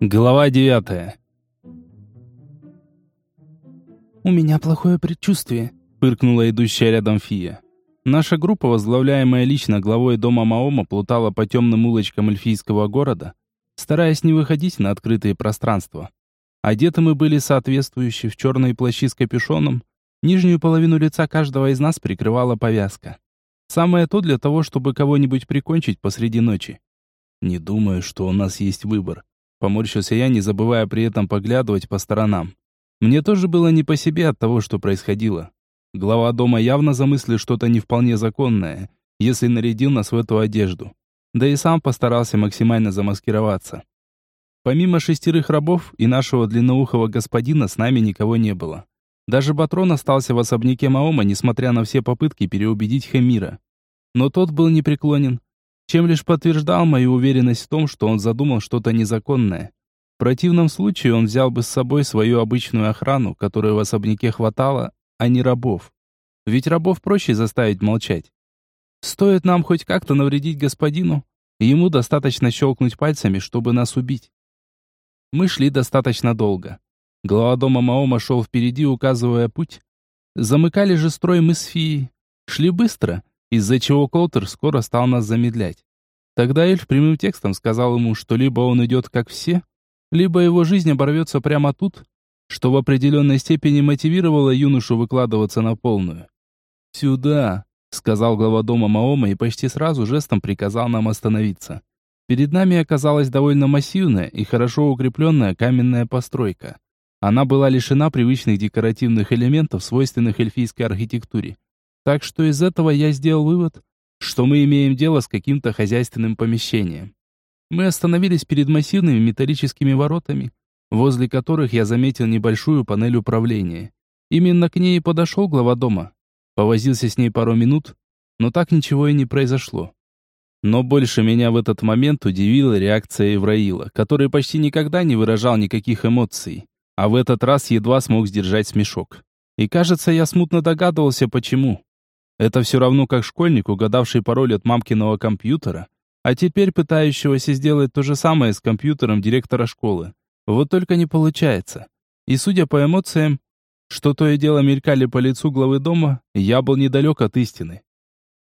Глава девятая. «У меня плохое предчувствие», — пыркнула идущая рядом Фия. Наша группа, возглавляемая лично главой дома Маома, плутала по темным улочкам эльфийского города, стараясь не выходить на открытые пространства. Одеты мы были соответствующие в черные плащи с капюшоном, нижнюю половину лица каждого из нас прикрывала повязка. Самое то для того, чтобы кого-нибудь прикончить посреди ночи. Не думаю, что у нас есть выбор. Поморщился я, не забывая при этом поглядывать по сторонам. Мне тоже было не по себе от того, что происходило. Глава дома явно замыслил что-то не вполне законное, если нарядил нас в эту одежду. Да и сам постарался максимально замаскироваться. Помимо шестерых рабов и нашего длинноухого господина с нами никого не было. Даже Батрон остался в особняке Маома, несмотря на все попытки переубедить Хамира. Но тот был непреклонен чем лишь подтверждал мою уверенность в том, что он задумал что-то незаконное. В противном случае он взял бы с собой свою обычную охрану, которой в особняке хватало, а не рабов. Ведь рабов проще заставить молчать. Стоит нам хоть как-то навредить господину, ему достаточно щелкнуть пальцами, чтобы нас убить. Мы шли достаточно долго. Глава дома Маома шел впереди, указывая путь. Замыкали же строй мы с Фией. Шли быстро, из-за чего Колтер скоро стал нас замедлять. Тогда эльф прямым текстом сказал ему, что либо он идет как все, либо его жизнь оборвется прямо тут, что в определенной степени мотивировало юношу выкладываться на полную. «Сюда!» — сказал глава дома Маома и почти сразу жестом приказал нам остановиться. Перед нами оказалась довольно массивная и хорошо укрепленная каменная постройка. Она была лишена привычных декоративных элементов, свойственных эльфийской архитектуре. Так что из этого я сделал вывод, что мы имеем дело с каким-то хозяйственным помещением. Мы остановились перед массивными металлическими воротами, возле которых я заметил небольшую панель управления. Именно к ней и подошел глава дома. Повозился с ней пару минут, но так ничего и не произошло. Но больше меня в этот момент удивила реакция Ивраила, который почти никогда не выражал никаких эмоций, а в этот раз едва смог сдержать смешок. И кажется, я смутно догадывался, почему. Это все равно как школьник, угадавший пароль от мамкиного компьютера, а теперь пытающегося сделать то же самое с компьютером директора школы. Вот только не получается. И судя по эмоциям, что то и дело мелькали по лицу главы дома, я был недалек от истины.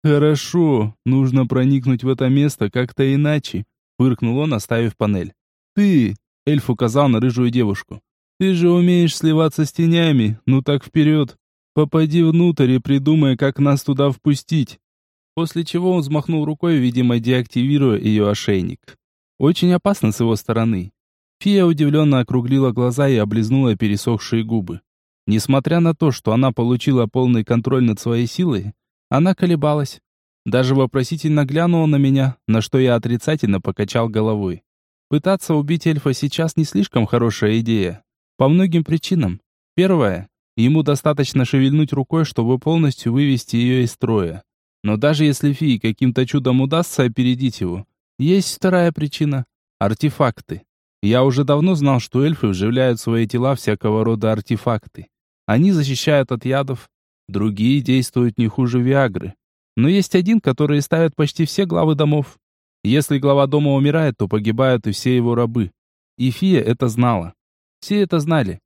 «Хорошо, нужно проникнуть в это место как-то иначе», — фыркнул он, оставив панель. «Ты», — эльф указал на рыжую девушку, — «ты же умеешь сливаться с тенями, ну так вперед, Попади внутрь и придумай, как нас туда впустить. После чего он взмахнул рукой, видимо, деактивируя ее ошейник. Очень опасно с его стороны. Фия удивленно округлила глаза и облизнула пересохшие губы. Несмотря на то, что она получила полный контроль над своей силой, она колебалась. Даже вопросительно глянула на меня, на что я отрицательно покачал головой. Пытаться убить эльфа сейчас не слишком хорошая идея. По многим причинам. Первое. Ему достаточно шевельнуть рукой, чтобы полностью вывести ее из строя. Но даже если Фии каким-то чудом удастся опередить его, есть вторая причина – артефакты. Я уже давно знал, что эльфы вживляют в свои тела всякого рода артефакты. Они защищают от ядов, другие действуют не хуже Виагры. Но есть один, который ставят почти все главы домов. Если глава дома умирает, то погибают и все его рабы. И Фия это знала. Все это знали.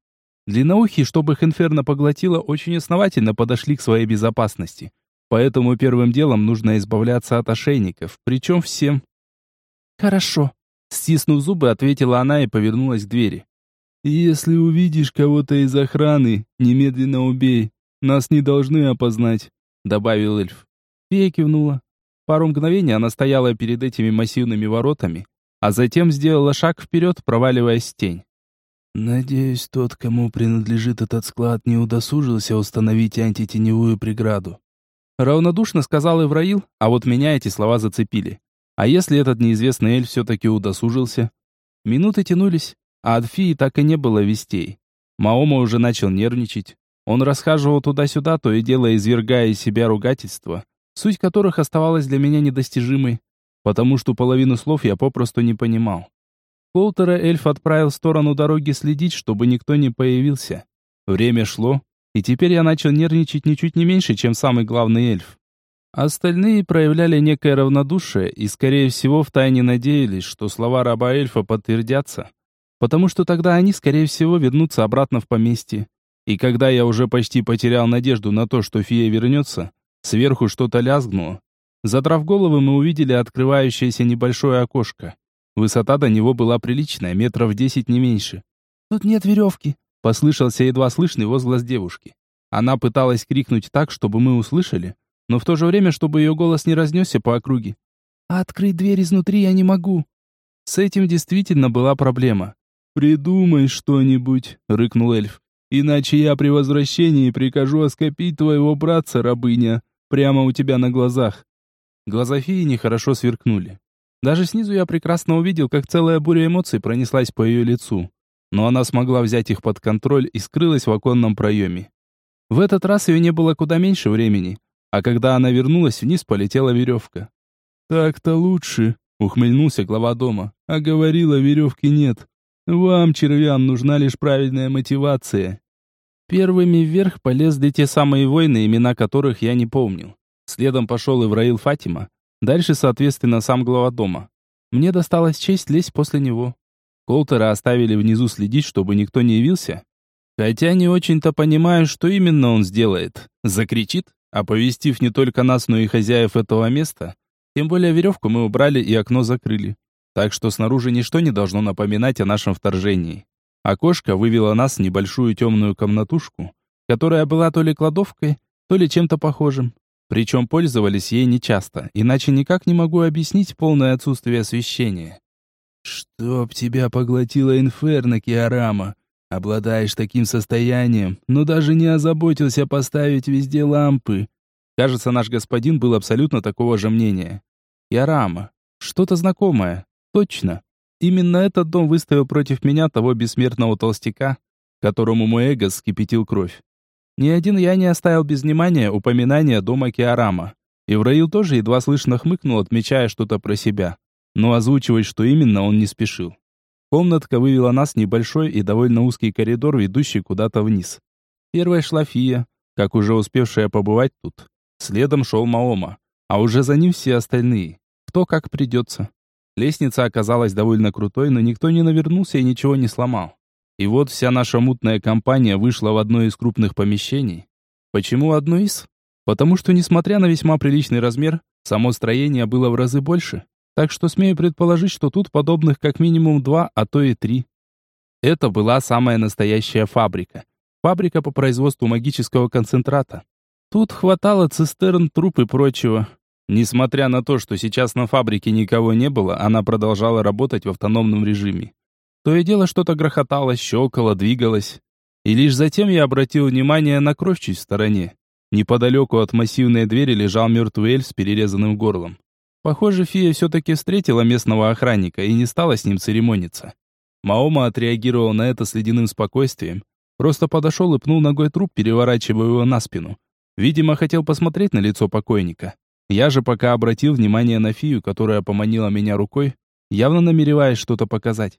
Длинноухие, чтобы их инферно поглотило, очень основательно подошли к своей безопасности. Поэтому первым делом нужно избавляться от ошейников, причем всем. «Хорошо», — стиснув зубы, ответила она и повернулась к двери. «Если увидишь кого-то из охраны, немедленно убей. Нас не должны опознать», — добавил эльф. Фея кивнула. Пару мгновений она стояла перед этими массивными воротами, а затем сделала шаг вперед, проваливаясь в тень. Надеюсь, тот, кому принадлежит этот склад, не удосужился установить антитеневую преграду. Равнодушно сказал Ивраил, а вот меня эти слова зацепили. А если этот неизвестный эльф все-таки удосужился? Минуты тянулись, а от Фии так и не было вестей. Маома уже начал нервничать. Он расхаживал туда-сюда, то и дело извергая из себя ругательства, суть которых оставалась для меня недостижимой, потому что половину слов я попросту не понимал. Колтера эльф отправил в сторону дороги следить, чтобы никто не появился. Время шло, и теперь я начал нервничать ничуть не меньше, чем самый главный эльф. Остальные проявляли некое равнодушие и, скорее всего, втайне надеялись, что слова раба-эльфа подтвердятся, потому что тогда они, скорее всего, вернутся обратно в поместье. И когда я уже почти потерял надежду на то, что фея вернется, сверху что-то лязгнуло. Задрав головы, мы увидели открывающееся небольшое окошко. Высота до него была приличная, метров десять не меньше. «Тут нет веревки», — послышался едва слышный возглас девушки. Она пыталась крикнуть так, чтобы мы услышали, но в то же время, чтобы ее голос не разнесся по округе. «А открыть дверь изнутри я не могу». С этим действительно была проблема. «Придумай что-нибудь», — рыкнул эльф. «Иначе я при возвращении прикажу оскопить твоего братца, рабыня, прямо у тебя на глазах». Глаза феи нехорошо сверкнули. Даже снизу я прекрасно увидел, как целая буря эмоций пронеслась по ее лицу. Но она смогла взять их под контроль и скрылась в оконном проеме. В этот раз ее не было куда меньше времени, а когда она вернулась, вниз полетела веревка. «Так-то лучше», — ухмыльнулся глава дома. «А говорила, веревки нет. Вам, червям, нужна лишь правильная мотивация». Первыми вверх полезли те самые воины, имена которых я не помнил. Следом пошел Ивраил Фатима. Дальше, соответственно, сам глава дома. Мне досталась честь лезть после него. Колтера оставили внизу следить, чтобы никто не явился. Хотя не очень-то понимаю, что именно он сделает. Закричит? оповестив не только нас, но и хозяев этого места. Тем более веревку мы убрали и окно закрыли. Так что снаружи ничто не должно напоминать о нашем вторжении. Окошко вывело нас в небольшую темную комнатушку, которая была то ли кладовкой, то ли чем-то похожим. Причем пользовались ей нечасто, иначе никак не могу объяснить полное отсутствие освещения. «Чтоб тебя поглотила инферно, Киарама!» Обладаешь таким состоянием, но даже не озаботился поставить везде лампы. Кажется, наш господин был абсолютно такого же мнения. Ярама. Что-то знакомое. Точно. Именно этот дом выставил против меня того бессмертного толстяка, которому мой эго скипятил кровь. Ни один я не оставил без внимания упоминания дома Киарама. Ивраил тоже едва слышно хмыкнул, отмечая что-то про себя. Но озвучивать, что именно, он не спешил. Комнатка вывела нас в небольшой и довольно узкий коридор, ведущий куда-то вниз. Первая шла Фия, как уже успевшая побывать тут. Следом шел Маома, а уже за ним все остальные. Кто как придется. Лестница оказалась довольно крутой, но никто не навернулся и ничего не сломал. И вот вся наша мутная компания вышла в одно из крупных помещений. Почему одно из? Потому что, несмотря на весьма приличный размер, само строение было в разы больше. Так что смею предположить, что тут подобных как минимум два, а то и три. Это была самая настоящая фабрика. Фабрика по производству магического концентрата. Тут хватало цистерн, труп и прочего. Несмотря на то, что сейчас на фабрике никого не было, она продолжала работать в автономном режиме. То и дело что-то грохотало, щелкало, двигалось. И лишь затем я обратил внимание на кровь чуть в стороне. Неподалеку от массивной двери лежал мертвый эльф с перерезанным горлом. Похоже, фия все-таки встретила местного охранника и не стала с ним церемониться. Маома отреагировал на это с ледяным спокойствием. Просто подошел и пнул ногой труп, переворачивая его на спину. Видимо, хотел посмотреть на лицо покойника. Я же пока обратил внимание на фию, которая поманила меня рукой, явно намереваясь что-то показать.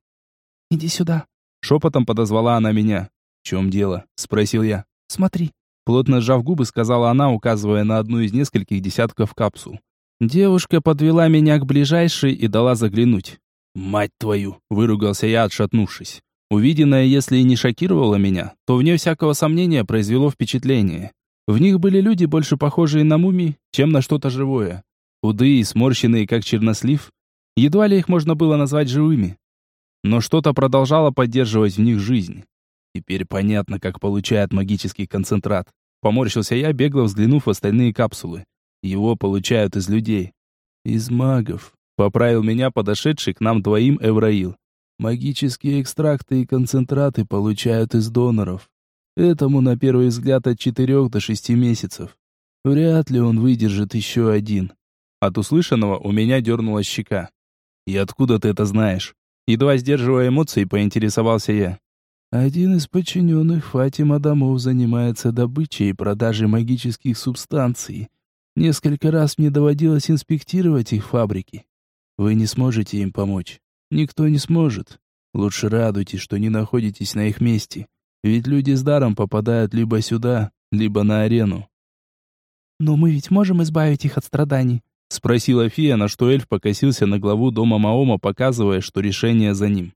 «Иди сюда», — шепотом подозвала она меня. «В чем дело?» — спросил я. «Смотри». Плотно сжав губы, сказала она, указывая на одну из нескольких десятков капсул. Девушка подвела меня к ближайшей и дала заглянуть. «Мать твою!» – выругался я, отшатнувшись. Увиденное, если и не шокировало меня, то вне всякого сомнения произвело впечатление. В них были люди, больше похожие на мумии, чем на что-то живое. Худые сморщенные, как чернослив. Едва ли их можно было назвать живыми. Но что-то продолжало поддерживать в них жизнь. Теперь понятно, как получает магический концентрат. Поморщился я, бегло взглянув в остальные капсулы. Его получают из людей. Из магов. Поправил меня подошедший к нам двоим Эвраил. Магические экстракты и концентраты получают из доноров. Этому, на первый взгляд, от четырех до шести месяцев. Вряд ли он выдержит еще один. От услышанного у меня дернула щека. «И откуда ты это знаешь?» Едва сдерживая эмоции, поинтересовался я. Один из подчиненных Фатима Домов занимается добычей и продажей магических субстанций, Несколько раз мне доводилось инспектировать их фабрики. Вы не сможете им помочь. Никто не сможет. Лучше радуйтесь, что не находитесь на их месте. Ведь люди с даром попадают либо сюда, либо на арену. «Но мы ведь можем избавить их от страданий?» Спросила фия, на что эльф покосился на главу дома Маома, показывая, что решение за ним.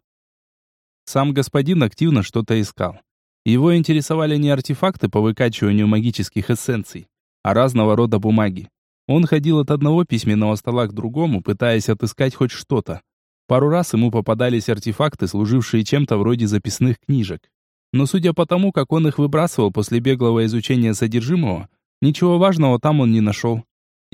Сам господин активно что-то искал. Его интересовали не артефакты по выкачиванию магических эссенций, а разного рода бумаги. Он ходил от одного письменного стола к другому, пытаясь отыскать хоть что-то. Пару раз ему попадались артефакты, служившие чем-то вроде записных книжек. Но судя по тому, как он их выбрасывал после беглого изучения содержимого, ничего важного там он не нашел.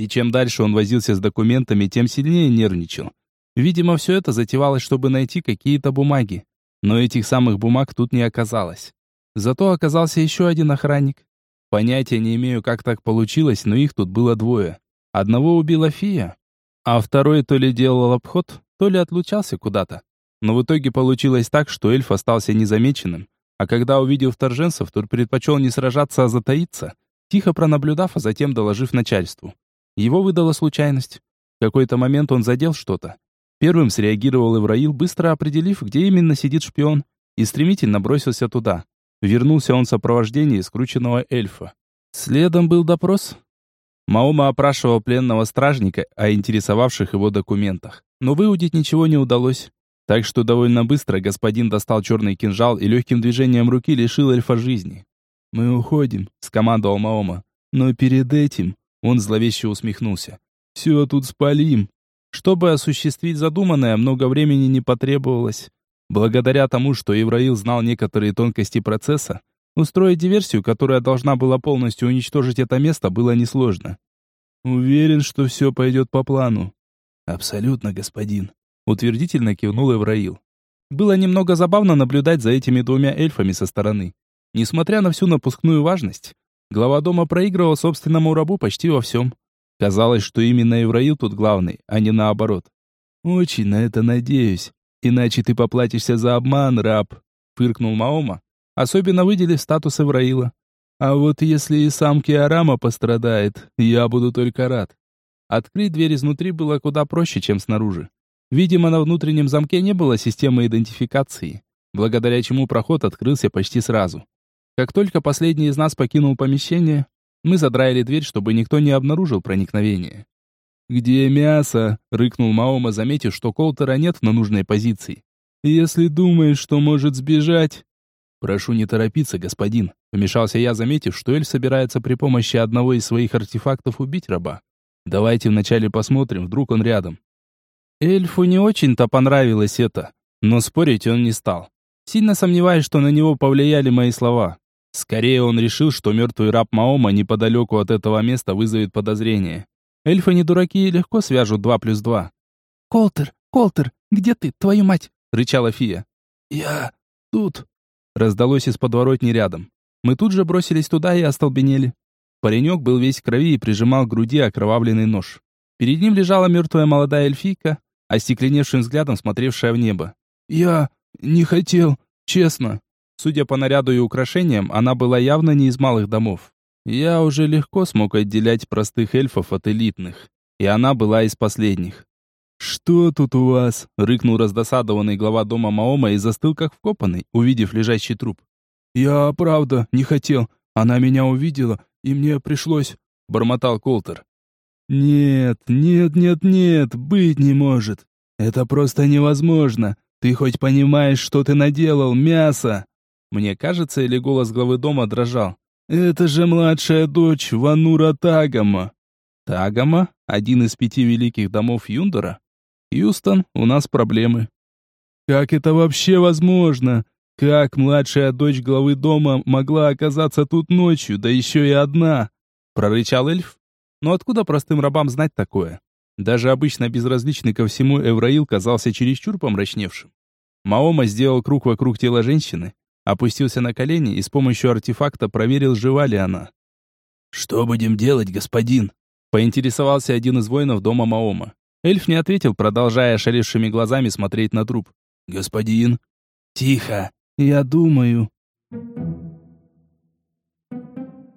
И чем дальше он возился с документами, тем сильнее нервничал. Видимо, все это затевалось, чтобы найти какие-то бумаги. Но этих самых бумаг тут не оказалось. Зато оказался еще один охранник. Понятия не имею, как так получилось, но их тут было двое. Одного убила фия, а второй то ли делал обход, то ли отлучался куда-то. Но в итоге получилось так, что эльф остался незамеченным, а когда увидел вторженцев, тот предпочел не сражаться, а затаиться, тихо пронаблюдав, а затем доложив начальству. Его выдала случайность. В какой-то момент он задел что-то. Первым среагировал Ивраил, быстро определив, где именно сидит шпион, и стремительно бросился туда. Вернулся он в сопровождении скрученного эльфа. Следом был допрос. Маома опрашивал пленного стражника о интересовавших его документах, но выудить ничего не удалось. Так что довольно быстро господин достал черный кинжал и легким движением руки лишил эльфа жизни. «Мы уходим», — скомандовал Маома. «Но перед этим...» — он зловеще усмехнулся. «Все тут спалим». Чтобы осуществить задуманное, много времени не потребовалось. Благодаря тому, что Ивраил знал некоторые тонкости процесса, устроить диверсию, которая должна была полностью уничтожить это место, было несложно. Уверен, что все пойдет по плану. Абсолютно, господин. Утвердительно кивнул Ивраил. Было немного забавно наблюдать за этими двумя эльфами со стороны. Несмотря на всю напускную важность, глава дома проигрывал собственному рабу почти во всем. Казалось, что именно Ивраил тут главный, а не наоборот. «Очень на это надеюсь», «Иначе ты поплатишься за обман, раб», — фыркнул Маома, особенно выделив статус Эвраила. «А вот если и сам Киарама пострадает, я буду только рад». Открыть дверь изнутри было куда проще, чем снаружи. Видимо, на внутреннем замке не было системы идентификации, благодаря чему проход открылся почти сразу. Как только последний из нас покинул помещение, мы задраили дверь, чтобы никто не обнаружил проникновение. «Где мясо?» — рыкнул Маома, заметив, что Колтера нет на нужной позиции. «Если думаешь, что может сбежать...» «Прошу не торопиться, господин», — вмешался я, заметив, что Эль собирается при помощи одного из своих артефактов убить раба. «Давайте вначале посмотрим, вдруг он рядом». Эльфу не очень-то понравилось это, но спорить он не стал. Сильно сомневаюсь, что на него повлияли мои слова. Скорее он решил, что мертвый раб Маома неподалеку от этого места вызовет подозрение. Эльфы не дураки и легко свяжут два плюс два. «Колтер, Колтер, где ты, твою мать?» — рычала Фия. «Я тут», — раздалось из подворотни рядом. Мы тут же бросились туда и остолбенели. Паренек был весь в крови и прижимал к груди окровавленный нож. Перед ним лежала мертвая молодая эльфийка, остекленевшим взглядом смотревшая в небо. «Я не хотел, честно». Судя по наряду и украшениям, она была явно не из малых домов. Я уже легко смог отделять простых эльфов от элитных, и она была из последних. «Что тут у вас?» — рыкнул раздосадованный глава дома Маома и застыл как вкопанный, увидев лежащий труп. «Я, правда, не хотел. Она меня увидела, и мне пришлось...» — бормотал Колтер. «Нет, нет, нет, нет, быть не может. Это просто невозможно. Ты хоть понимаешь, что ты наделал, мясо?» Мне кажется, или голос главы дома дрожал. Это же младшая дочь Ванура Тагама. Тагама — один из пяти великих домов Юндора. Юстон, у нас проблемы. Как это вообще возможно? Как младшая дочь главы дома могла оказаться тут ночью, да еще и одна? Прорычал эльф. Но откуда простым рабам знать такое? Даже обычно безразличный ко всему Эвраил казался чересчур помрачневшим. Маома сделал круг вокруг тела женщины, Опустился на колени и с помощью артефакта проверил, жива ли она. «Что будем делать, господин?» Поинтересовался один из воинов дома Маома. Эльф не ответил, продолжая шалившими глазами смотреть на труп. «Господин?» «Тихо, я думаю».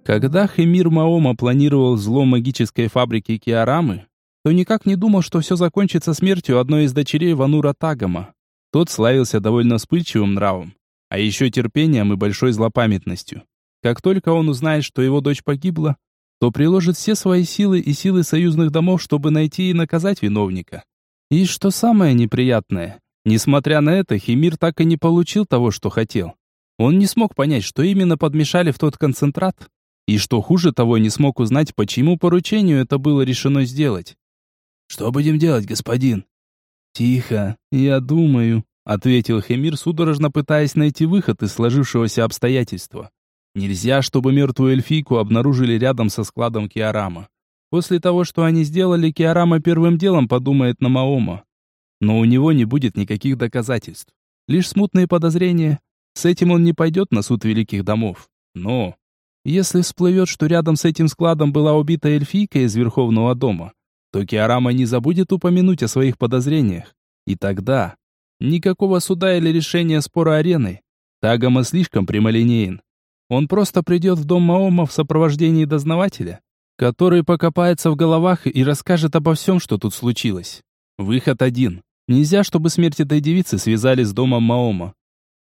Когда Хемир Маома планировал взлом магической фабрики Киарамы, то никак не думал, что все закончится смертью одной из дочерей Ванура Тагама. Тот славился довольно вспыльчивым нравом а еще терпением и большой злопамятностью. Как только он узнает, что его дочь погибла, то приложит все свои силы и силы союзных домов, чтобы найти и наказать виновника. И что самое неприятное, несмотря на это, Химир так и не получил того, что хотел. Он не смог понять, что именно подмешали в тот концентрат, и что хуже того, не смог узнать, почему поручению это было решено сделать. «Что будем делать, господин?» «Тихо, я думаю», — ответил Хемир, судорожно пытаясь найти выход из сложившегося обстоятельства. «Нельзя, чтобы мертвую эльфийку обнаружили рядом со складом Киарама. После того, что они сделали, Киарама первым делом подумает на Маома. Но у него не будет никаких доказательств. Лишь смутные подозрения. С этим он не пойдет на суд великих домов. Но если всплывет, что рядом с этим складом была убита эльфийка из Верховного дома, то Киарама не забудет упомянуть о своих подозрениях. И тогда никакого суда или решения спора арены. Тагама слишком прямолинеен. Он просто придет в дом Маома в сопровождении дознавателя, который покопается в головах и расскажет обо всем, что тут случилось. Выход один. Нельзя, чтобы смерть этой девицы связали с домом Маома.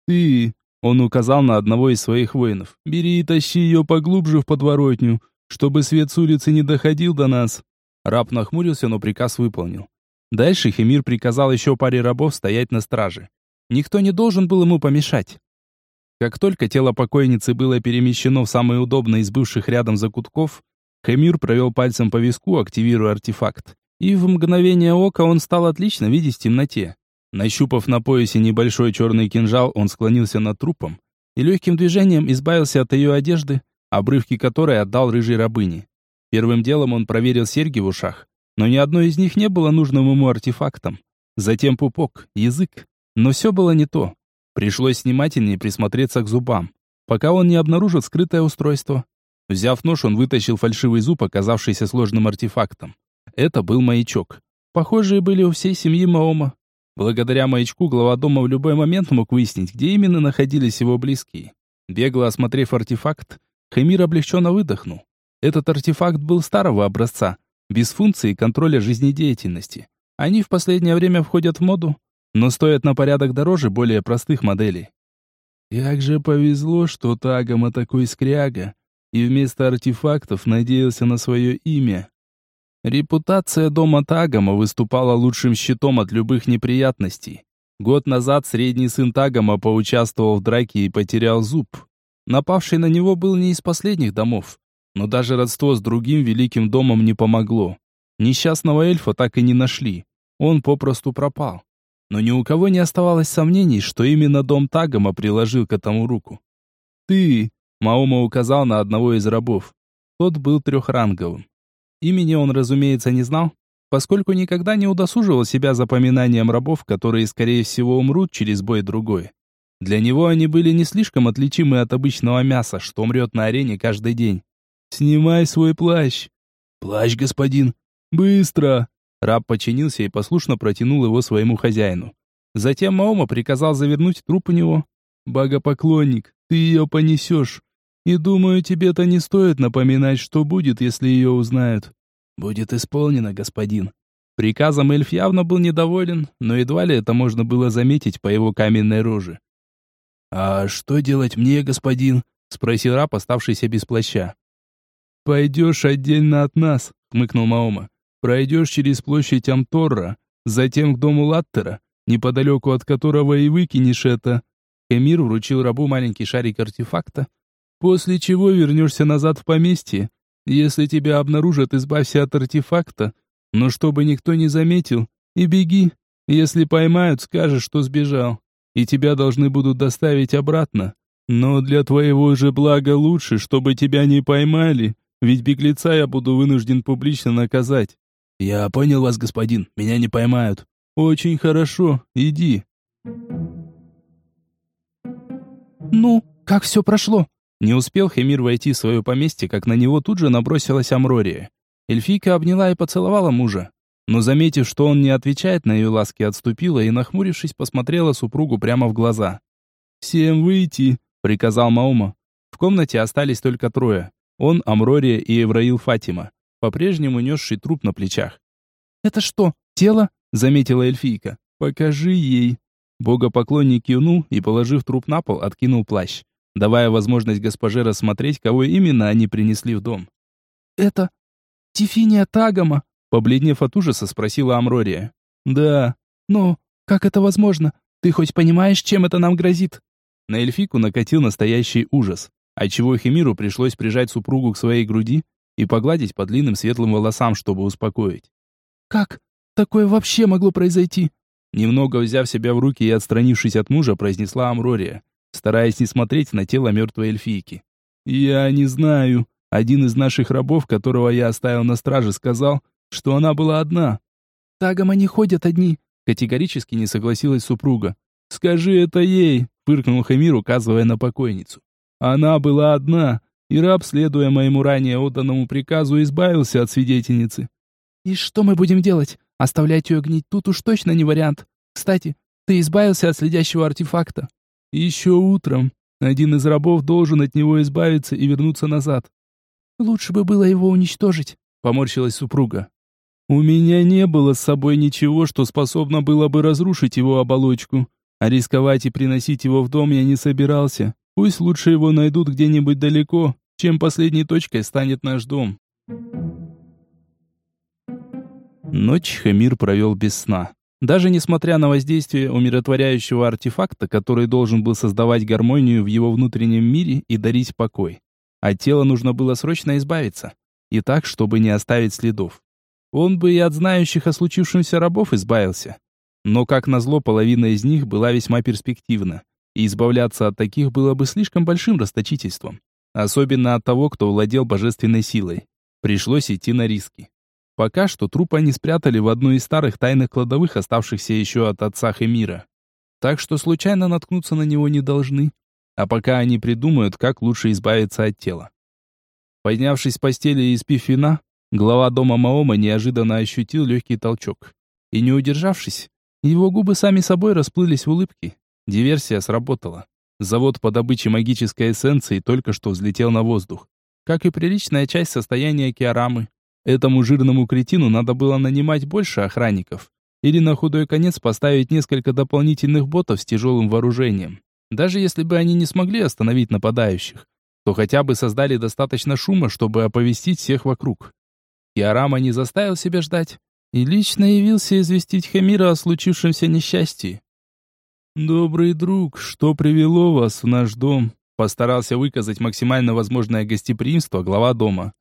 «Ты, он указал на одного из своих воинов. «Бери и тащи ее поглубже в подворотню, чтобы свет с улицы не доходил до нас». Раб нахмурился, но приказ выполнил. Дальше Хемир приказал еще паре рабов стоять на страже. Никто не должен был ему помешать. Как только тело покойницы было перемещено в самый удобный из бывших рядом закутков, Хемир провел пальцем по виску, активируя артефакт. И в мгновение ока он стал отлично видеть в темноте. Нащупав на поясе небольшой черный кинжал, он склонился над трупом и легким движением избавился от ее одежды, обрывки которой отдал рыжей рабыне. Первым делом он проверил серьги в ушах, но ни одной из них не было нужным ему артефактом. Затем пупок, язык, но все было не то. Пришлось внимательнее присмотреться к зубам, пока он не обнаружит скрытое устройство. Взяв нож, он вытащил фальшивый зуб, оказавшийся сложным артефактом. Это был маячок. Похожие были у всей семьи Маома. Благодаря маячку глава дома в любой момент мог выяснить, где именно находились его близкие. Бегло осмотрев артефакт, Хэмир облегченно выдохнул. Этот артефакт был старого образца, без функции контроля жизнедеятельности. Они в последнее время входят в моду, но стоят на порядок дороже более простых моделей. Как же повезло, что Тагома такой скряга, и вместо артефактов надеялся на свое имя. Репутация дома Тагома выступала лучшим щитом от любых неприятностей. Год назад средний сын Тагома поучаствовал в драке и потерял зуб. Напавший на него был не из последних домов. Но даже родство с другим великим домом не помогло. Несчастного эльфа так и не нашли. Он попросту пропал. Но ни у кого не оставалось сомнений, что именно дом Тагома приложил к этому руку. «Ты!» — Маома указал на одного из рабов. Тот был трехранговым. Имени он, разумеется, не знал, поскольку никогда не удосуживал себя запоминанием рабов, которые, скорее всего, умрут через бой другой. Для него они были не слишком отличимы от обычного мяса, что умрет на арене каждый день. «Снимай свой плащ!» «Плащ, господин!» «Быстро!» Раб подчинился и послушно протянул его своему хозяину. Затем Маома приказал завернуть труп у него. «Богопоклонник, ты ее понесешь. И думаю, тебе-то не стоит напоминать, что будет, если ее узнают. Будет исполнено, господин. Приказом эльф явно был недоволен, но едва ли это можно было заметить по его каменной роже. «А что делать мне, господин?» — спросил раб, оставшийся без плаща. «Пойдешь отдельно от нас», — хмыкнул Маома. «Пройдешь через площадь Амторра, затем к дому Латтера, неподалеку от которого и выкинешь это». Эмир вручил рабу маленький шарик артефакта, После чего вернешься назад в поместье. Если тебя обнаружат, избавься от артефакта, но чтобы никто не заметил, и беги. Если поймают, скажешь, что сбежал, и тебя должны будут доставить обратно. Но для твоего же блага лучше, чтобы тебя не поймали, ведь беглеца я буду вынужден публично наказать. Я понял вас, господин, меня не поймают. Очень хорошо, иди. Ну, как все прошло? Не успел Хемир войти в свое поместье, как на него тут же набросилась Амрория. Эльфийка обняла и поцеловала мужа, но, заметив, что он не отвечает на ее ласки, отступила и, нахмурившись, посмотрела супругу прямо в глаза. «Всем выйти!» — приказал Маума. В комнате остались только трое. Он, Амрория и Евраил Фатима, по-прежнему несший труп на плечах. «Это что, тело?» — заметила эльфийка. «Покажи ей». Богопоклонник кивнул и, положив труп на пол, откинул плащ давая возможность госпоже рассмотреть, кого именно они принесли в дом. Это... Тифиния Тагома?» Побледнев от ужаса, спросила Амрория. «Да. Но как это возможно? Ты хоть понимаешь, чем это нам грозит?» На эльфику накатил настоящий ужас, отчего Химиру пришлось прижать супругу к своей груди и погладить по длинным светлым волосам, чтобы успокоить. «Как? Такое вообще могло произойти?» Немного взяв себя в руки и отстранившись от мужа, произнесла Амрория, стараясь не смотреть на тело мертвой эльфийки. «Я не знаю. Один из наших рабов, которого я оставил на страже, сказал, что она была одна». «Тагом они ходят одни», — категорически не согласилась супруга. «Скажи это ей», — фыркнул Хамир, указывая на покойницу. «Она была одна, и раб, следуя моему ранее отданному приказу, избавился от свидетельницы». «И что мы будем делать? Оставлять ее гнить тут уж точно не вариант. Кстати, ты избавился от следящего артефакта?» «Еще утром. Один из рабов должен от него избавиться и вернуться назад». «Лучше бы было его уничтожить», — поморщилась супруга. «У меня не было с собой ничего, что способно было бы разрушить его оболочку, а рисковать и приносить его в дом я не собирался. Пусть лучше его найдут где-нибудь далеко, чем последней точкой станет наш дом». Ночь Хамир провел без сна. Даже несмотря на воздействие умиротворяющего артефакта, который должен был создавать гармонию в его внутреннем мире и дарить покой. От тела нужно было срочно избавиться. И так, чтобы не оставить следов. Он бы и от знающих о случившемся рабов избавился. Но, как назло, половина из них была весьма перспективна. И избавляться от таких было бы слишком большим расточительством. Особенно от того, кто владел божественной силой. Пришлось идти на риски. Пока что труп они спрятали в одну из старых тайных кладовых, оставшихся еще от отца Хемира. Так что случайно наткнуться на него не должны. А пока они придумают, как лучше избавиться от тела. Поднявшись с постели и испив вина, глава дома Маома неожиданно ощутил легкий толчок. И не удержавшись, его губы сами собой расплылись в улыбке. Диверсия сработала. Завод по добыче магической эссенции только что взлетел на воздух. Как и приличная часть состояния Киарамы. Этому жирному кретину надо было нанимать больше охранников. Или на худой конец поставить несколько дополнительных ботов с тяжелым вооружением. Даже если бы они не смогли остановить нападающих, то хотя бы создали достаточно шума, чтобы оповестить всех вокруг. Киарама не заставил себя ждать и лично явился известить Хамира о случившемся несчастье. «Добрый друг, что привело вас в наш дом?» Постарался выказать максимально возможное гостеприимство глава дома.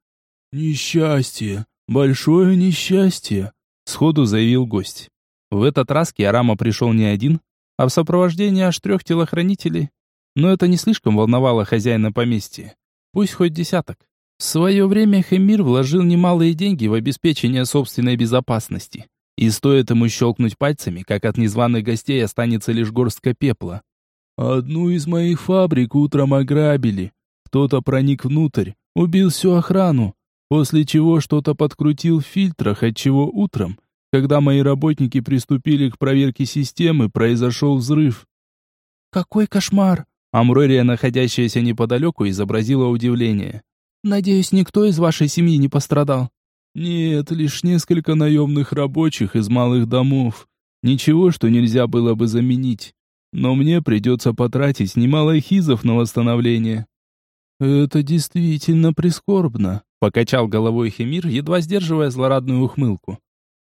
«Несчастье! Большое несчастье!» Сходу заявил гость. В этот раз Киарама пришел не один, а в сопровождении аж трех телохранителей. Но это не слишком волновало хозяина поместья. Пусть хоть десяток. В свое время Хемир вложил немалые деньги в обеспечение собственной безопасности. И стоит ему щелкнуть пальцами, как от незваных гостей останется лишь горстка пепла. «Одну из моих фабрик утром ограбили. Кто-то проник внутрь, убил всю охрану, После чего что-то подкрутил в фильтрах, отчего утром, когда мои работники приступили к проверке системы, произошел взрыв. «Какой кошмар!» Амрория, находящаяся неподалеку, изобразила удивление. «Надеюсь, никто из вашей семьи не пострадал?» «Нет, лишь несколько наемных рабочих из малых домов. Ничего, что нельзя было бы заменить. Но мне придется потратить немало хизов на восстановление». «Это действительно прискорбно», Покачал головой Хемир, едва сдерживая злорадную ухмылку.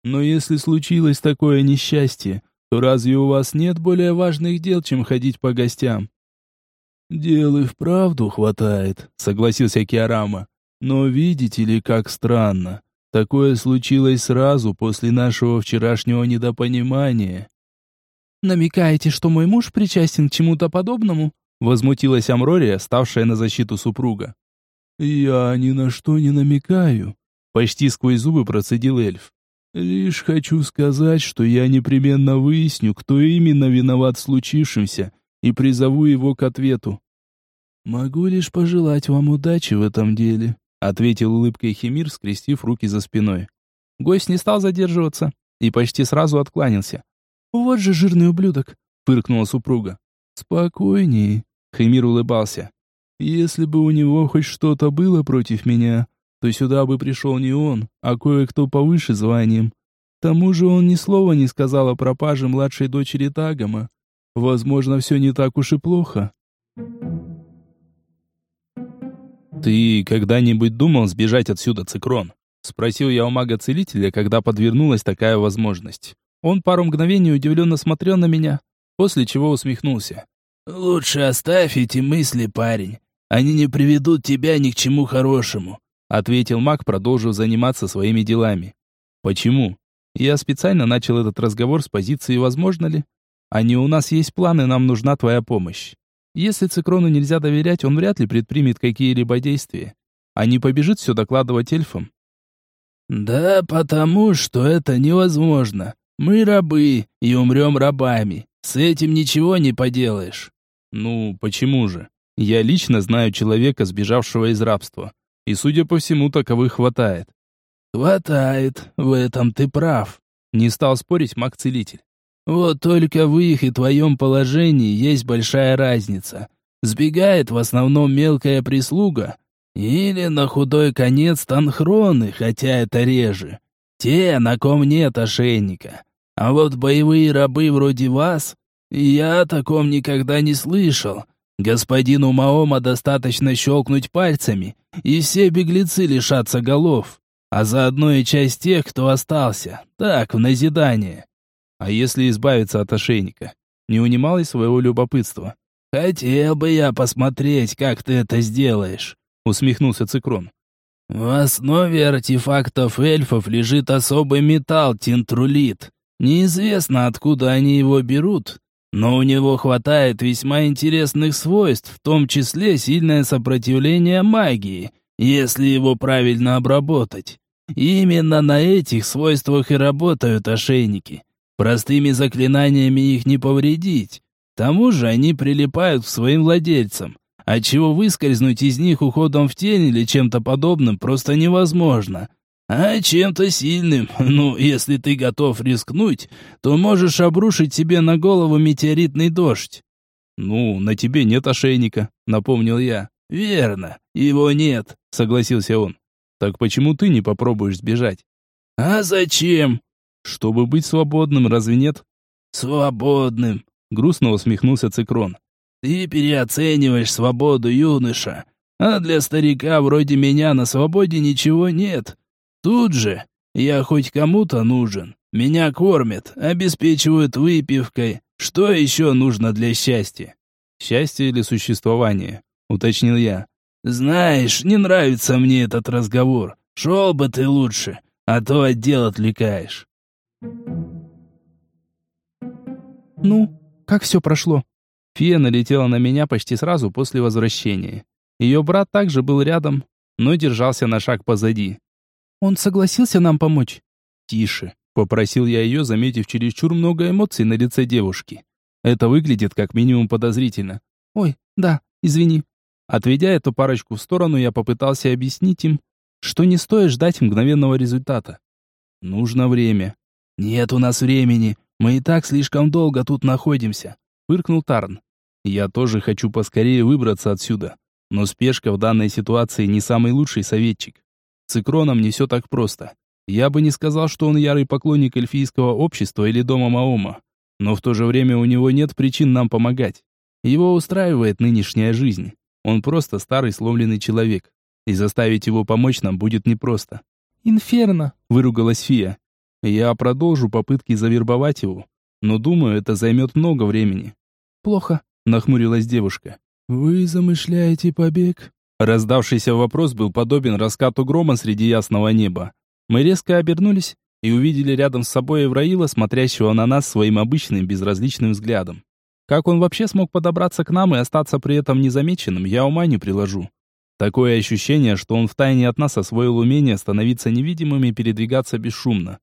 «Но если случилось такое несчастье, то разве у вас нет более важных дел, чем ходить по гостям?» «Дел и вправду хватает», — согласился Киарама. «Но видите ли, как странно. Такое случилось сразу после нашего вчерашнего недопонимания». «Намекаете, что мой муж причастен к чему-то подобному?» Возмутилась Амрория, ставшая на защиту супруга. «Я ни на что не намекаю», — почти сквозь зубы процедил эльф. «Лишь хочу сказать, что я непременно выясню, кто именно виноват в случившемся, и призову его к ответу». «Могу лишь пожелать вам удачи в этом деле», — ответил улыбкой Химир, скрестив руки за спиной. Гость не стал задерживаться и почти сразу откланялся. «Вот же жирный ублюдок», — фыркнула супруга. «Спокойнее», — Химир улыбался. Если бы у него хоть что-то было против меня, то сюда бы пришел не он, а кое-кто повыше званием. К тому же он ни слова не сказал о пропаже младшей дочери Тагома. Возможно, все не так уж и плохо. «Ты когда-нибудь думал сбежать отсюда, Цикрон?» Спросил я у мага-целителя, когда подвернулась такая возможность. Он пару мгновений удивленно смотрел на меня, после чего усмехнулся. «Лучше оставь эти мысли, парень. Они не приведут тебя ни к чему хорошему», ответил маг, продолжив заниматься своими делами. «Почему?» Я специально начал этот разговор с позиции «возможно ли?». А не у нас есть планы, нам нужна твоя помощь. Если Цикрону нельзя доверять, он вряд ли предпримет какие-либо действия. А не побежит все докладывать эльфам. «Да потому, что это невозможно. Мы рабы и умрем рабами. С этим ничего не поделаешь». «Ну, почему же? Я лично знаю человека, сбежавшего из рабства. И, судя по всему, таковых хватает». «Хватает, в этом ты прав», — не стал спорить маг-целитель. «Вот только в их и твоем положении есть большая разница. Сбегает в основном мелкая прислуга, или на худой конец танхроны, хотя это реже. Те, на ком нет ошейника. А вот боевые рабы вроде вас, я о таком никогда не слышал. Господину Маома достаточно щелкнуть пальцами, и все беглецы лишатся голов. А заодно и часть тех, кто остался. Так, в назидание. А если избавиться от ошейника? Не унималось своего любопытства. Хотел бы я посмотреть, как ты это сделаешь усмехнулся Цикрон. В основе артефактов эльфов лежит особый металл тинтрулит. Неизвестно, откуда они его берут, но у него хватает весьма интересных свойств, в том числе сильное сопротивление магии, если его правильно обработать. Именно на этих свойствах и работают ошейники. Простыми заклинаниями их не повредить. К тому же они прилипают к своим владельцам, отчего выскользнуть из них уходом в тень или чем-то подобным просто невозможно. А чем-то сильным, ну, если ты готов рискнуть, то можешь обрушить себе на голову метеоритный дождь. «Ну, на тебе нет ошейника», — напомнил я. «Верно, его нет», — согласился он. «Так почему ты не попробуешь сбежать?» «А зачем?» «Чтобы быть свободным, разве нет?» «Свободным», — грустно усмехнулся Цикрон. Ты переоцениваешь свободу, юноша. А для старика вроде меня на свободе ничего нет. Тут же я хоть кому-то нужен. Меня кормят, обеспечивают выпивкой. Что еще нужно для счастья? Счастье или существование? Уточнил я. Знаешь, не нравится мне этот разговор. Шел бы ты лучше, а то отдел отвлекаешь. Ну, как все прошло? Фия налетела на меня почти сразу после возвращения. Ее брат также был рядом, но держался на шаг позади. «Он согласился нам помочь?» «Тише», — попросил я ее, заметив чересчур много эмоций на лице девушки. «Это выглядит как минимум подозрительно». «Ой, да, извини». Отведя эту парочку в сторону, я попытался объяснить им, что не стоит ждать мгновенного результата. Нужно время. «Нет у нас времени. Мы и так слишком долго тут находимся», — фыркнул Тарн. Я тоже хочу поскорее выбраться отсюда. Но спешка в данной ситуации не самый лучший советчик. С Икроном не все так просто. Я бы не сказал, что он ярый поклонник эльфийского общества или дома Маома. Но в то же время у него нет причин нам помогать. Его устраивает нынешняя жизнь. Он просто старый сломленный человек. И заставить его помочь нам будет непросто. «Инферно!» – выругалась Фия. Я продолжу попытки завербовать его, но думаю, это займет много времени. «Плохо нахмурилась девушка. «Вы замышляете побег?» Раздавшийся вопрос был подобен раскату грома среди ясного неба. Мы резко обернулись и увидели рядом с собой Эвраила, смотрящего на нас своим обычным безразличным взглядом. Как он вообще смог подобраться к нам и остаться при этом незамеченным, я ума не приложу. Такое ощущение, что он втайне от нас освоил умение становиться невидимым и передвигаться бесшумно.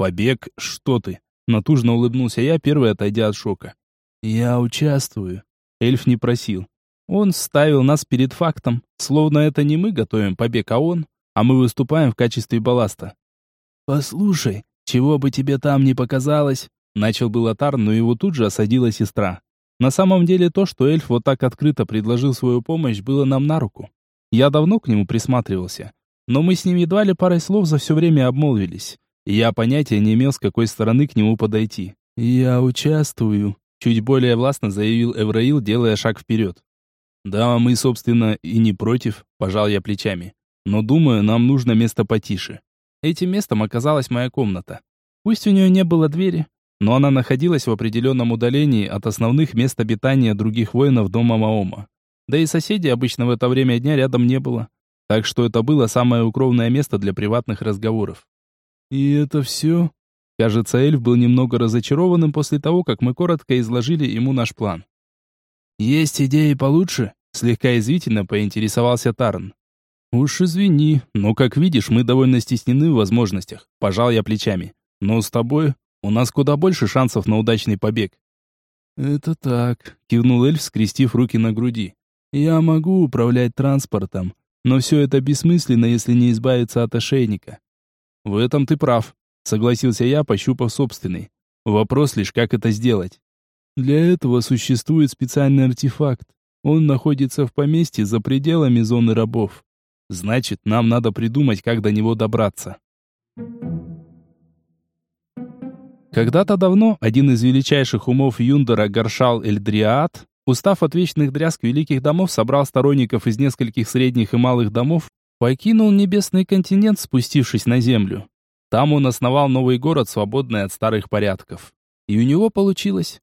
«Побег? Что ты?» Натужно улыбнулся я, первый отойдя от шока. «Я участвую». Эльф не просил. Он ставил нас перед фактом, словно это не мы готовим побег, а он, а мы выступаем в качестве балласта. «Послушай, чего бы тебе там не показалось?» Начал был Атар, но его тут же осадила сестра. На самом деле то, что эльф вот так открыто предложил свою помощь, было нам на руку. Я давно к нему присматривался, но мы с ним едва ли парой слов за все время обмолвились. Я понятия не имел, с какой стороны к нему подойти. «Я участвую», Чуть более властно заявил Эвраил, делая шаг вперед. Да, мы, собственно, и не против, пожал я плечами. Но думаю, нам нужно место потише. Этим местом оказалась моя комната. Пусть у нее не было двери, но она находилась в определенном удалении от основных мест обитания других воинов дома Маома. Да и соседей обычно в это время дня рядом не было. Так что это было самое укромное место для приватных разговоров. «И это все?» Кажется, эльф был немного разочарованным после того, как мы коротко изложили ему наш план. «Есть идеи получше?» Слегка извительно поинтересовался Тарн. «Уж извини, но, как видишь, мы довольно стеснены в возможностях», – пожал я плечами. «Но с тобой у нас куда больше шансов на удачный побег». «Это так», — кивнул эльф, скрестив руки на груди. «Я могу управлять транспортом, но все это бессмысленно, если не избавиться от ошейника». «В этом ты прав», — согласился я, пощупав собственный. «Вопрос лишь, как это сделать». «Для этого существует специальный артефакт. Он находится в поместье за пределами зоны рабов». «Значит, нам надо придумать, как до него добраться». Когда-то давно один из величайших умов Юндора Гаршал Эльдриат, устав от вечных дрязг великих домов, собрал сторонников из нескольких средних и малых домов, покинул небесный континент, спустившись на землю. Там он основал новый город, свободный от старых порядков. И у него получилось.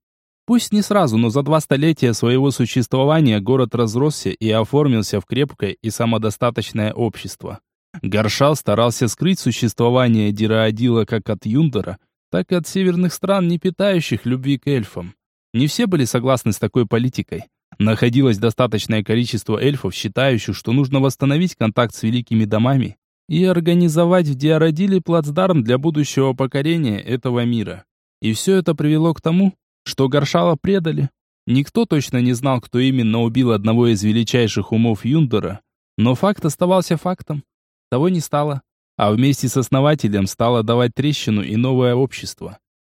Пусть не сразу, но за два столетия своего существования город разросся и оформился в крепкое и самодостаточное общество. Гаршал старался скрыть существование Дираадила как от Юндора, так и от северных стран, не питающих любви к эльфам. Не все были согласны с такой политикой. Находилось достаточное количество эльфов, считающих, что нужно восстановить контакт с великими домами и организовать в Диародиле плацдарм для будущего покорения этого мира. И все это привело к тому, что Горшала предали. Никто точно не знал, кто именно убил одного из величайших умов Юндора, но факт оставался фактом. Того не стало а вместе с основателем стало давать трещину и новое общество.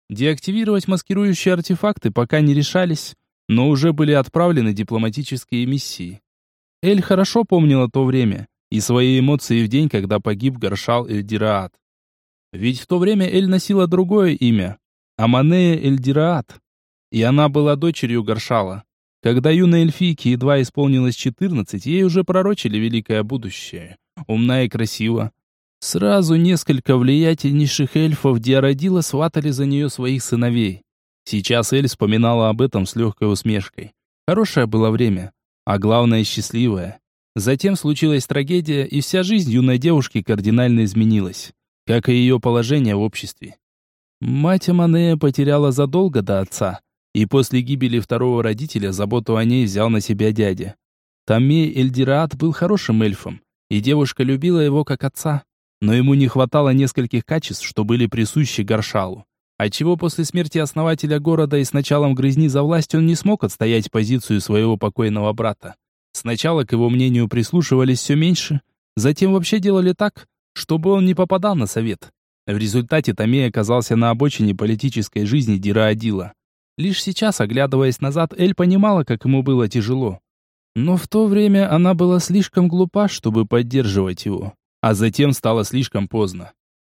Деактивировать маскирующие артефакты пока не решались, но уже были отправлены дипломатические миссии. Эль хорошо помнила то время и свои эмоции в день, когда погиб Гаршал Эльдираат. Ведь в то время Эль носила другое имя – Аманея Эльдираат, и она была дочерью Гаршала. Когда юной эльфийке едва исполнилось 14, ей уже пророчили великое будущее. Умна и красива, Сразу несколько влиятельнейших эльфов Диародила сватали за нее своих сыновей. Сейчас Эль вспоминала об этом с легкой усмешкой. Хорошее было время, а главное счастливое. Затем случилась трагедия, и вся жизнь юной девушки кардинально изменилась, как и ее положение в обществе. Мать Аманея потеряла задолго до отца, и после гибели второго родителя заботу о ней взял на себя дядя. Тамей Эльдираат был хорошим эльфом, и девушка любила его как отца но ему не хватало нескольких качеств, что были присущи Горшалу. Отчего после смерти основателя города и с началом грызни за власть он не смог отстоять позицию своего покойного брата. Сначала к его мнению прислушивались все меньше, затем вообще делали так, чтобы он не попадал на совет. В результате Томей оказался на обочине политической жизни Дираадила. Лишь сейчас, оглядываясь назад, Эль понимала, как ему было тяжело. Но в то время она была слишком глупа, чтобы поддерживать его. А затем стало слишком поздно.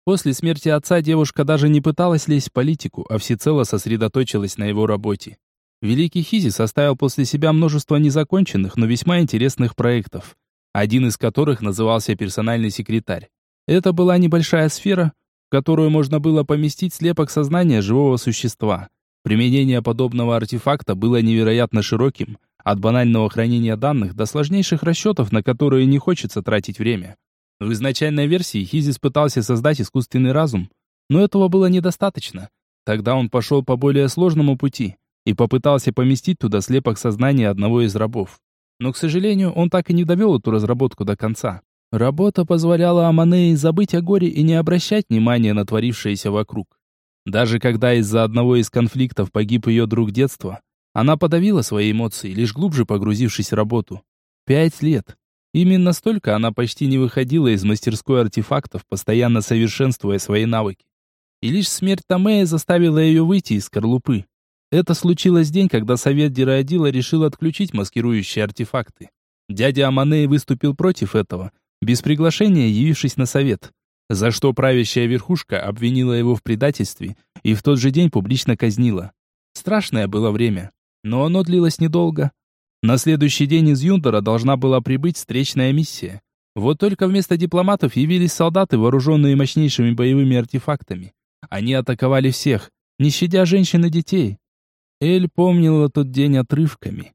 После смерти отца девушка даже не пыталась лезть в политику, а всецело сосредоточилась на его работе. Великий Хизи составил после себя множество незаконченных, но весьма интересных проектов, один из которых назывался «Персональный секретарь». Это была небольшая сфера, в которую можно было поместить слепок сознания живого существа. Применение подобного артефакта было невероятно широким, от банального хранения данных до сложнейших расчетов, на которые не хочется тратить время. В изначальной версии Хизис пытался создать искусственный разум, но этого было недостаточно. Тогда он пошел по более сложному пути и попытался поместить туда слепок сознания одного из рабов. Но, к сожалению, он так и не довел эту разработку до конца. Работа позволяла Аманеи забыть о горе и не обращать внимания на творившееся вокруг. Даже когда из-за одного из конфликтов погиб ее друг детства, она подавила свои эмоции, лишь глубже погрузившись в работу. Пять лет. Именно столько она почти не выходила из мастерской артефактов, постоянно совершенствуя свои навыки. И лишь смерть Томея заставила ее выйти из скорлупы. Это случилось день, когда совет Дираодила решил отключить маскирующие артефакты. Дядя Аманей выступил против этого, без приглашения явившись на совет, за что правящая верхушка обвинила его в предательстве и в тот же день публично казнила. Страшное было время, но оно длилось недолго. На следующий день из Юндора должна была прибыть встречная миссия. Вот только вместо дипломатов явились солдаты, вооруженные мощнейшими боевыми артефактами. Они атаковали всех, не щадя женщин и детей. Эль помнила тот день отрывками.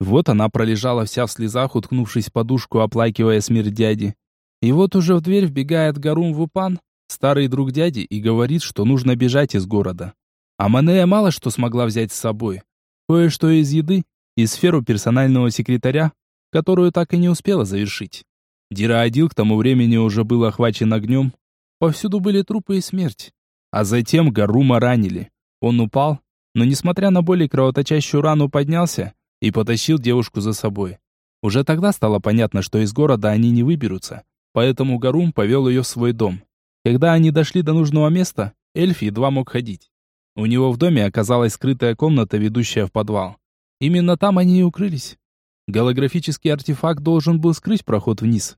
Вот она пролежала вся в слезах, уткнувшись в подушку, оплакивая смерть дяди. И вот уже в дверь вбегает Гарум Вупан, старый друг дяди, и говорит, что нужно бежать из города. А Манея мало что смогла взять с собой. Кое-что из еды и сферу персонального секретаря, которую так и не успела завершить. Дираадил к тому времени уже был охвачен огнем. Повсюду были трупы и смерть. А затем Гарума ранили. Он упал, но, несмотря на более кровоточащую рану, поднялся и потащил девушку за собой. Уже тогда стало понятно, что из города они не выберутся, поэтому Гарум повел ее в свой дом. Когда они дошли до нужного места, эльф едва мог ходить. У него в доме оказалась скрытая комната, ведущая в подвал. Именно там они и укрылись. Голографический артефакт должен был скрыть проход вниз.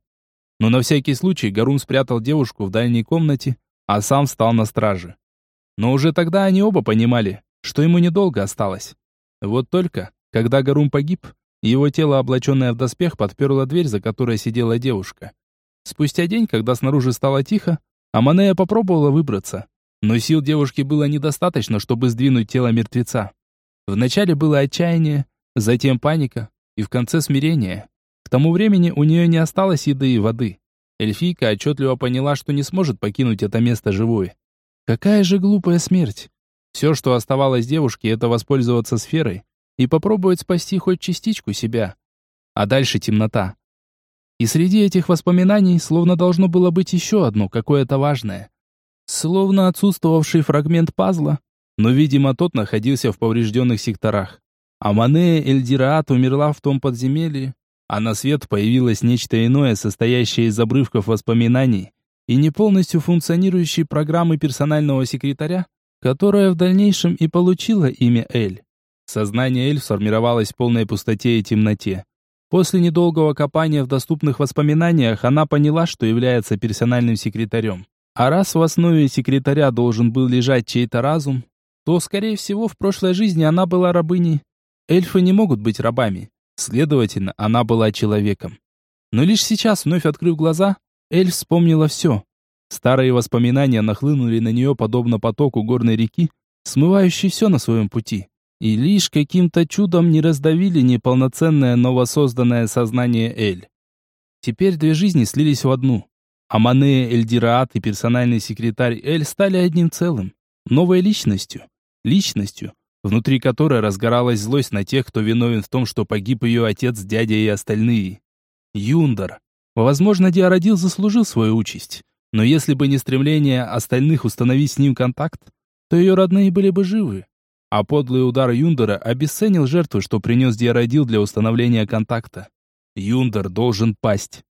Но на всякий случай Гарум спрятал девушку в дальней комнате, а сам встал на страже. Но уже тогда они оба понимали, что ему недолго осталось. Вот только когда Гарум погиб, его тело, облаченное в доспех, подперло дверь, за которой сидела девушка. Спустя день, когда снаружи стало тихо, Аманея попробовала выбраться. Но сил девушки было недостаточно, чтобы сдвинуть тело мертвеца. Вначале было отчаяние, затем паника и в конце смирение. К тому времени у нее не осталось еды и воды. Эльфийка отчетливо поняла, что не сможет покинуть это место живой. Какая же глупая смерть. Все, что оставалось девушке, это воспользоваться сферой, и попробовать спасти хоть частичку себя. А дальше темнота. И среди этих воспоминаний словно должно было быть еще одно, какое-то важное. Словно отсутствовавший фрагмент пазла, но, видимо, тот находился в поврежденных секторах. А Манея Эльдираат умерла в том подземелье, а на свет появилось нечто иное, состоящее из обрывков воспоминаний и не полностью функционирующей программы персонального секретаря, которая в дальнейшем и получила имя Эль. Сознание эльф сформировалось в полной пустоте и темноте. После недолгого копания в доступных воспоминаниях она поняла, что является персональным секретарем. А раз в основе секретаря должен был лежать чей-то разум, то, скорее всего, в прошлой жизни она была рабыней. Эльфы не могут быть рабами. Следовательно, она была человеком. Но лишь сейчас, вновь открыв глаза, эльф вспомнила все. Старые воспоминания нахлынули на нее подобно потоку горной реки, смывающей все на своем пути и лишь каким-то чудом не раздавили неполноценное новосозданное сознание Эль. Теперь две жизни слились в одну. Амане Эльдираат и персональный секретарь Эль стали одним целым, новой личностью. Личностью, внутри которой разгоралась злость на тех, кто виновен в том, что погиб ее отец, дядя и остальные. Юндар. Возможно, Диародил заслужил свою участь, но если бы не стремление остальных установить с ним контакт, то ее родные были бы живы а подлый удар Юндера обесценил жертву, что принес Диародил для установления контакта. Юндер должен пасть.